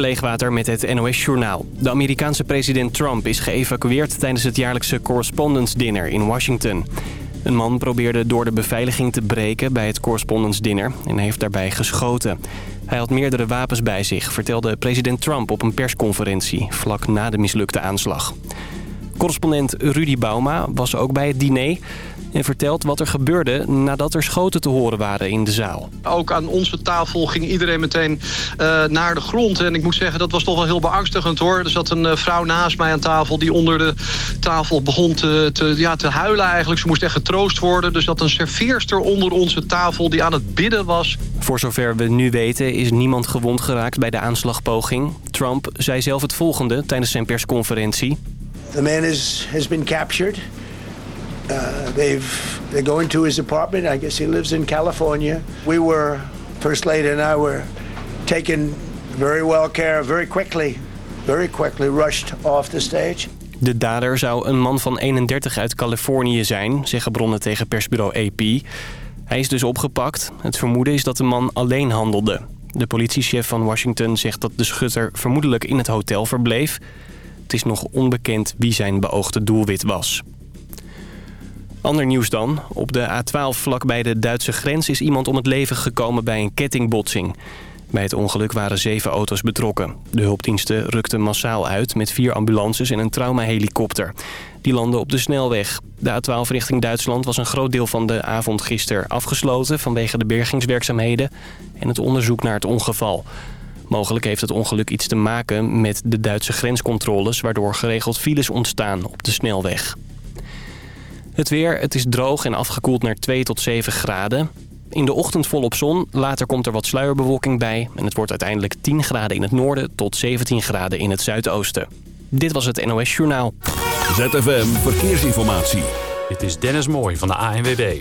Leegwater met het NOS-journaal. De Amerikaanse president Trump is geëvacueerd tijdens het jaarlijkse Correspondence Dinner in Washington. Een man probeerde door de beveiliging te breken bij het Correspondence Dinner en heeft daarbij geschoten. Hij had meerdere wapens bij zich, vertelde president Trump op een persconferentie vlak na de mislukte aanslag. Correspondent Rudy Bauma was ook bij het diner en vertelt wat er gebeurde nadat er schoten te horen waren in de zaal. Ook aan onze tafel ging iedereen meteen uh, naar de grond. En ik moet zeggen, dat was toch wel heel beangstigend hoor. Er zat een uh, vrouw naast mij aan tafel die onder de tafel begon te, te, ja, te huilen eigenlijk. Ze moest echt getroost worden. Dus dat een serveerster onder onze tafel die aan het bidden was. Voor zover we nu weten is niemand gewond geraakt bij de aanslagpoging. Trump zei zelf het volgende tijdens zijn persconferentie. The man is, has been captured. Uh, they've going to his apartment. I guess he lives in California. We were First Lady and I were taken very well care of very quickly, very quickly rushed off the stage. De dader zou een man van 31 uit Californië zijn, zeggen bronnen tegen persbureau AP. Hij is dus opgepakt. Het vermoeden is dat de man alleen handelde. De politiechef van Washington zegt dat de schutter vermoedelijk in het hotel verbleef. Het is nog onbekend wie zijn beoogde doelwit was. Ander nieuws dan. Op de A12 vlakbij de Duitse grens is iemand om het leven gekomen bij een kettingbotsing. Bij het ongeluk waren zeven auto's betrokken. De hulpdiensten rukten massaal uit met vier ambulances en een traumahelikopter. Die landden op de snelweg. De A12 richting Duitsland was een groot deel van de avond gisteren afgesloten... vanwege de bergingswerkzaamheden en het onderzoek naar het ongeval. Mogelijk heeft het ongeluk iets te maken met de Duitse grenscontroles... waardoor geregeld files ontstaan op de snelweg. Het weer, het is droog en afgekoeld naar 2 tot 7 graden. In de ochtend volop zon, later komt er wat sluierbewolking bij... en het wordt uiteindelijk 10 graden in het noorden tot 17 graden in het zuidoosten. Dit was het NOS Journaal. ZFM Verkeersinformatie. Dit is Dennis Mooij van de ANWB.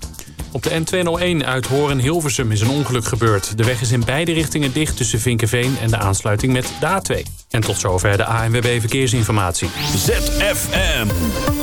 Op de N201 uit Horen-Hilversum is een ongeluk gebeurd. De weg is in beide richtingen dicht tussen Vinkenveen en de aansluiting met de A2. En tot zover de ANWB Verkeersinformatie. ZFM.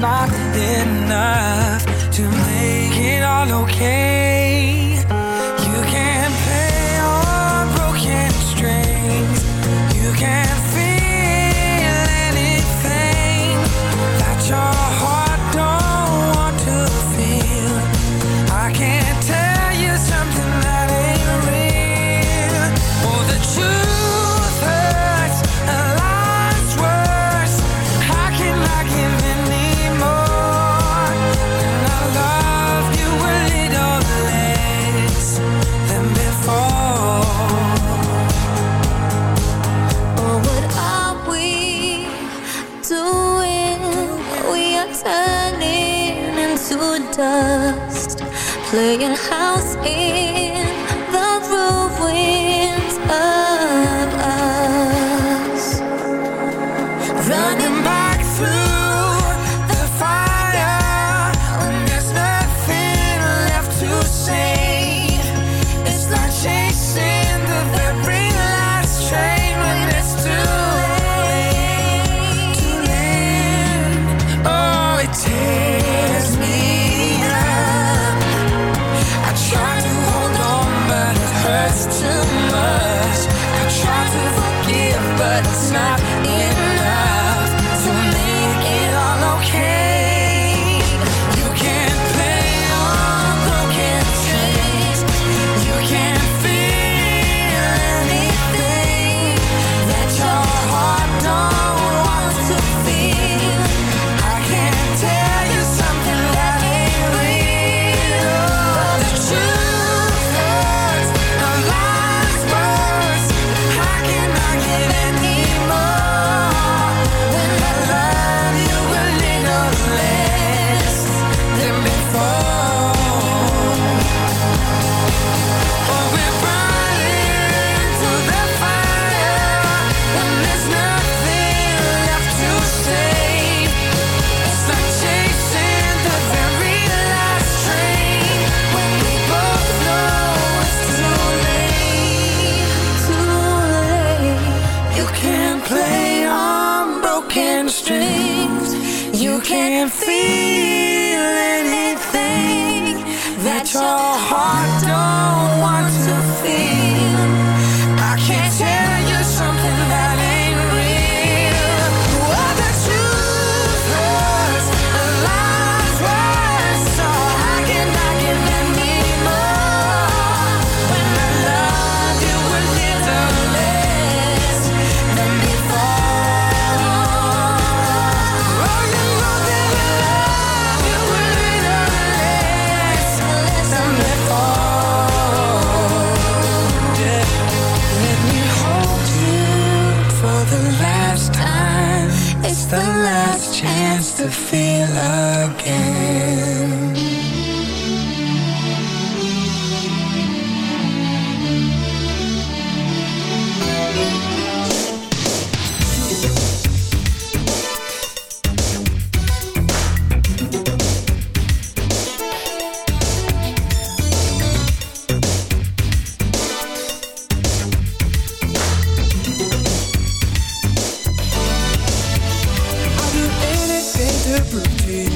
not enough to make it all okay. Playing house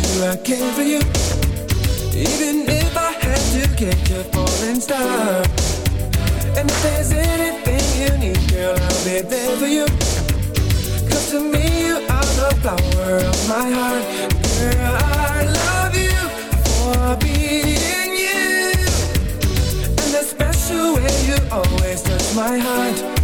prove I care for you. Even if I had to catch a falling star. And if there's anything you need, girl, I'll be there for you. Cause to me, you are the flower of my heart. Girl, I love you for being you. And the special way you always touch my heart.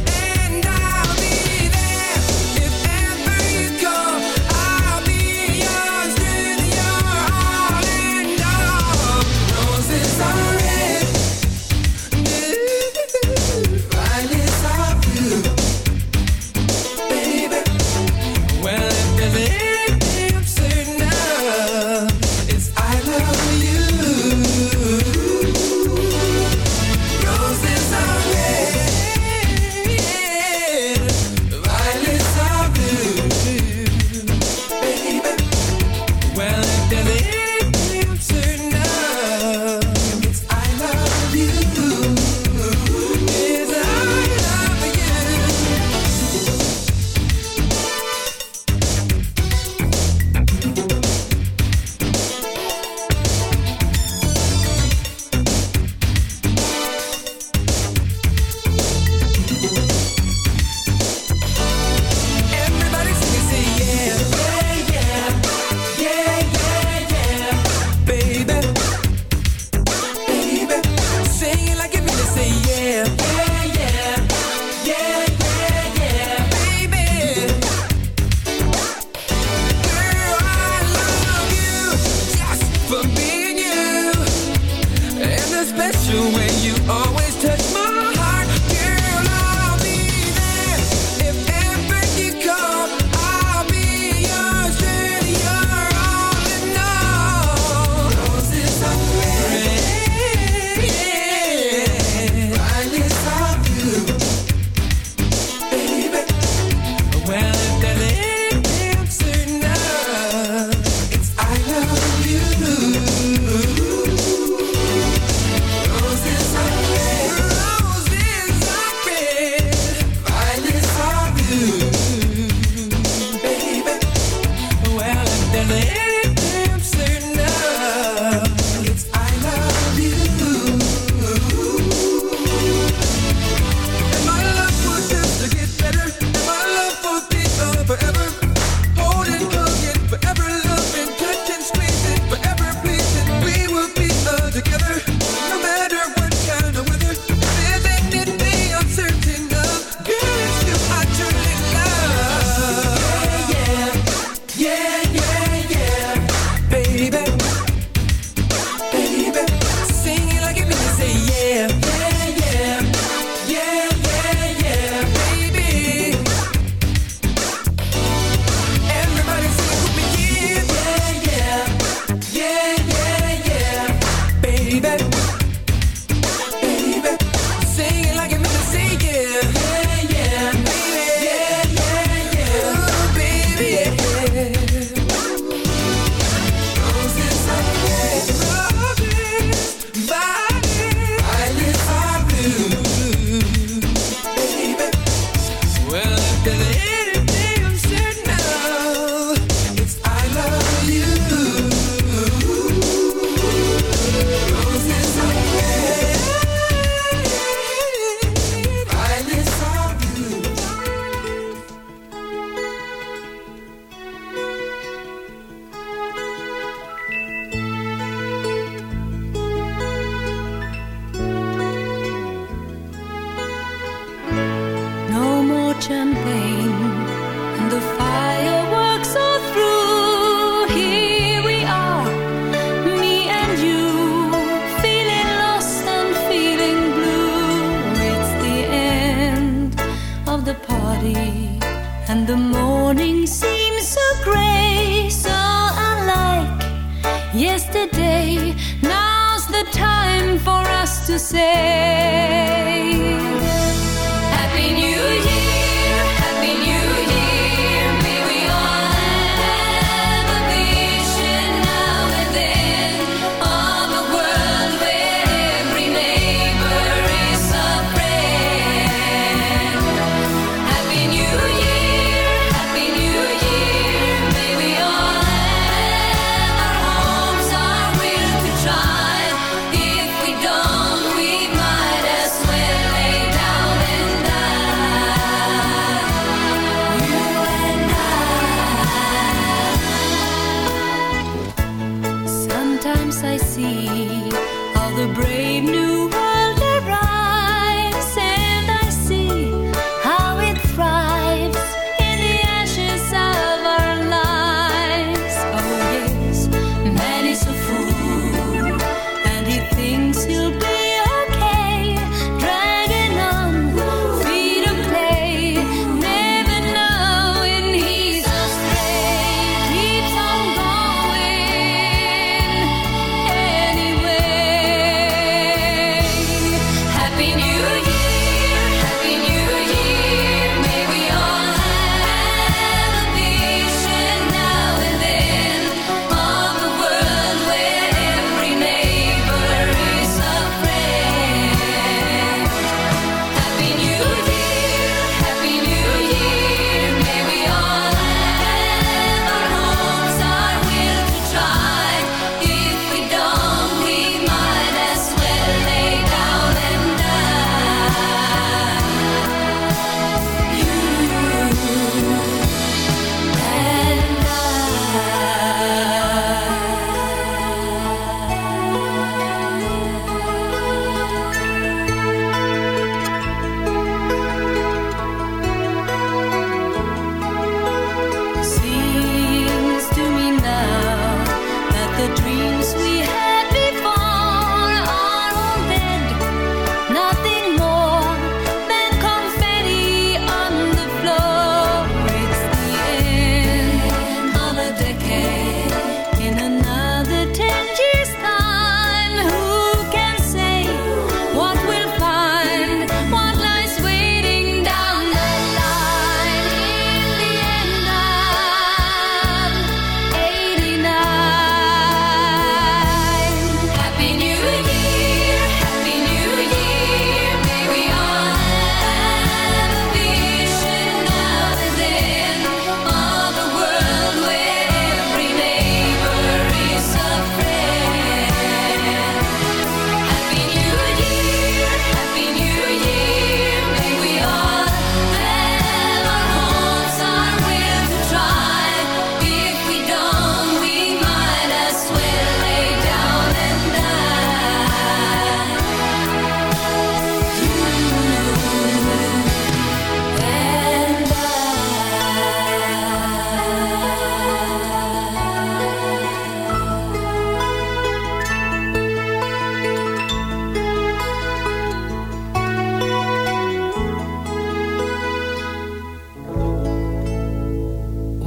to say.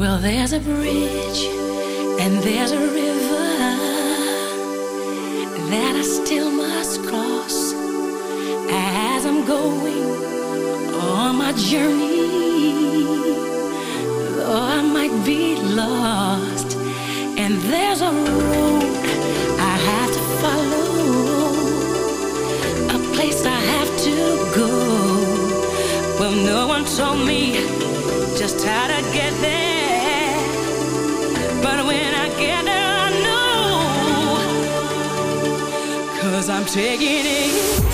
Well, there's a bridge and there's a river that I still must cross as I'm going on my journey. Though I might be lost, and there's a road I have to follow, a place I have to go. Well, no one told me just how to get there. Cause I'm taking it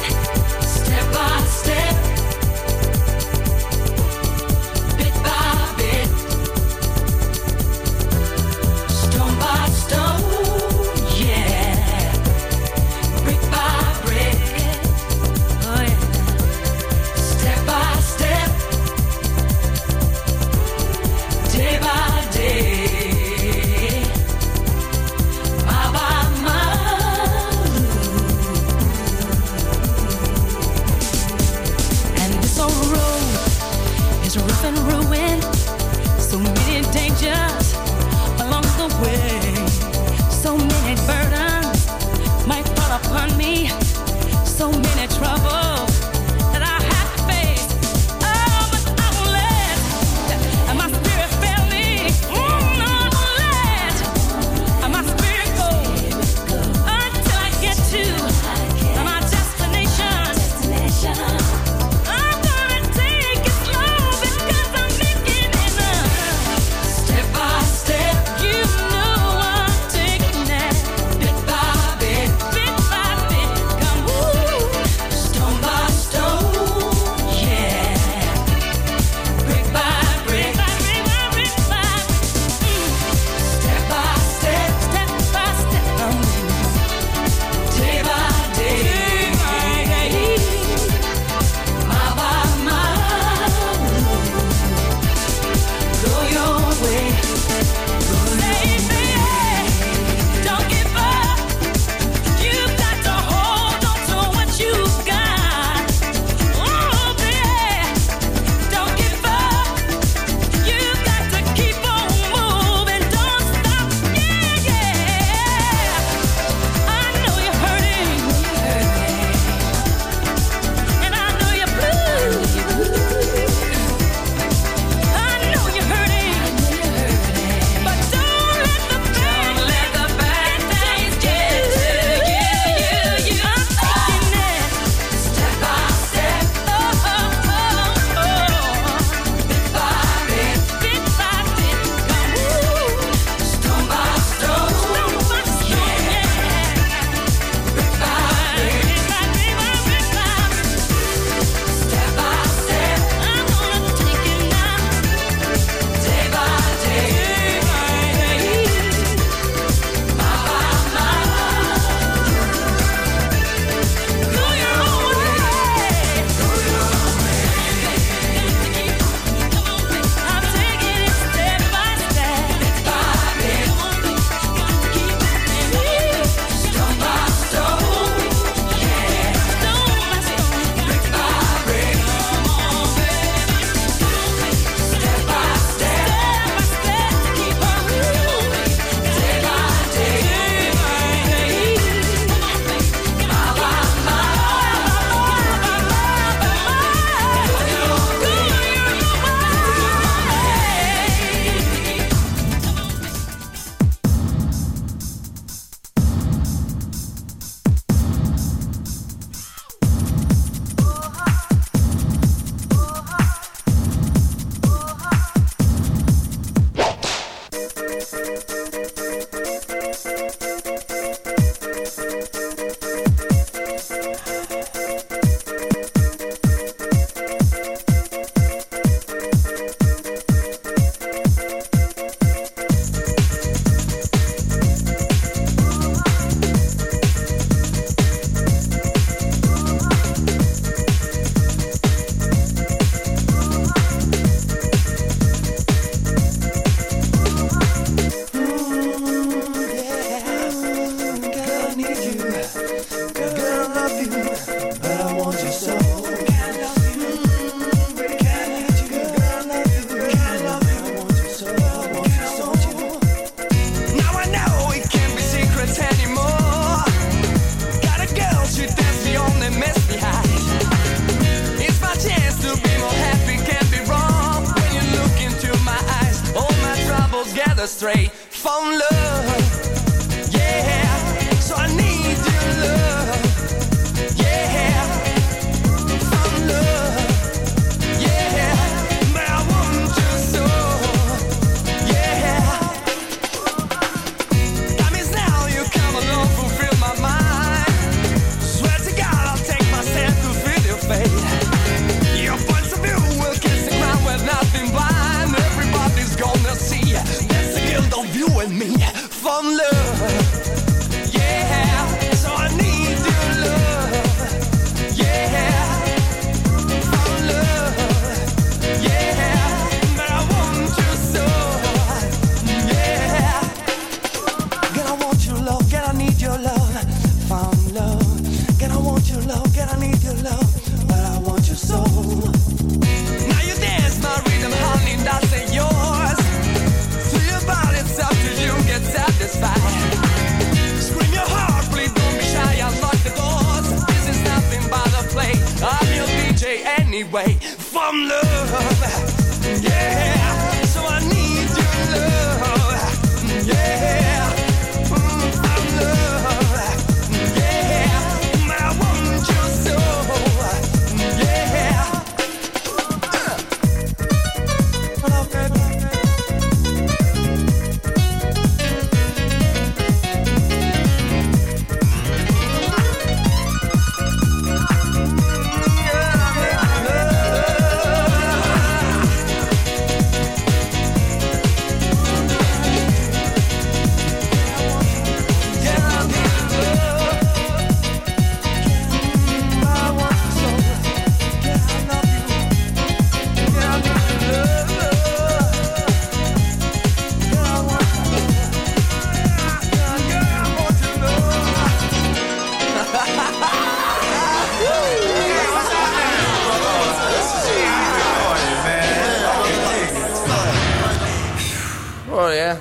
Oh yeah.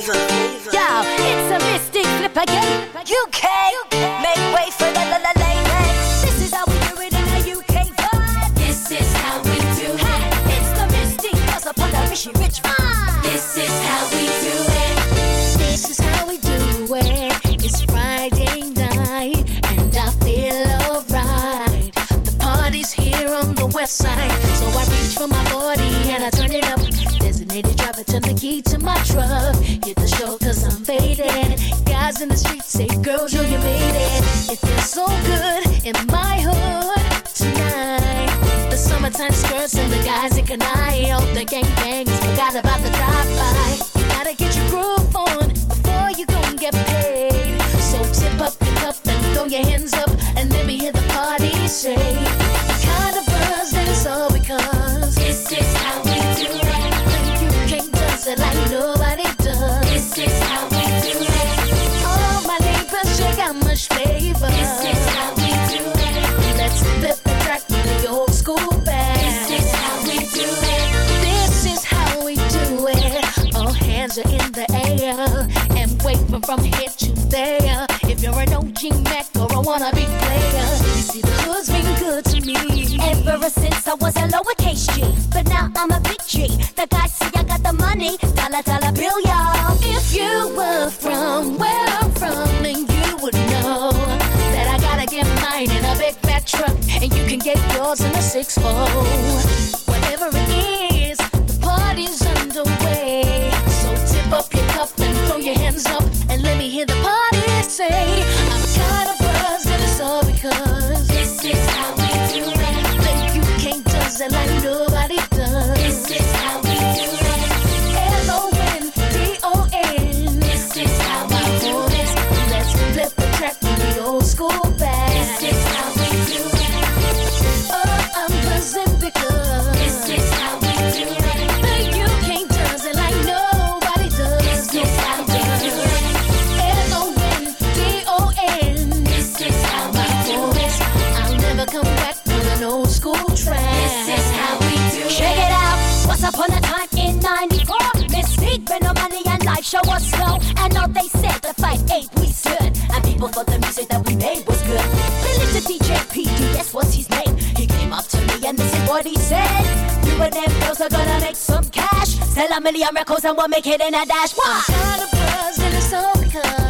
Yo, it's a mystic flip again. UK. UK. and you can get yours in a six-fold. Whatever it is, the party's underway. So tip up your cup and throw your hands up and let me hear the party say, I'm kind of buzzed and it's all because this is how we do it. Thank you, can't does it like no like show us snow. And all they said, the fight ain't we stood. And people thought the music that we made was good. Relief the DJ PD, that's what's his name. He came up to me and this is what he said. You and them girls are gonna make some cash. Sell a million records and we'll make it in a dash. Why? I'm tired of buzz and it's all because.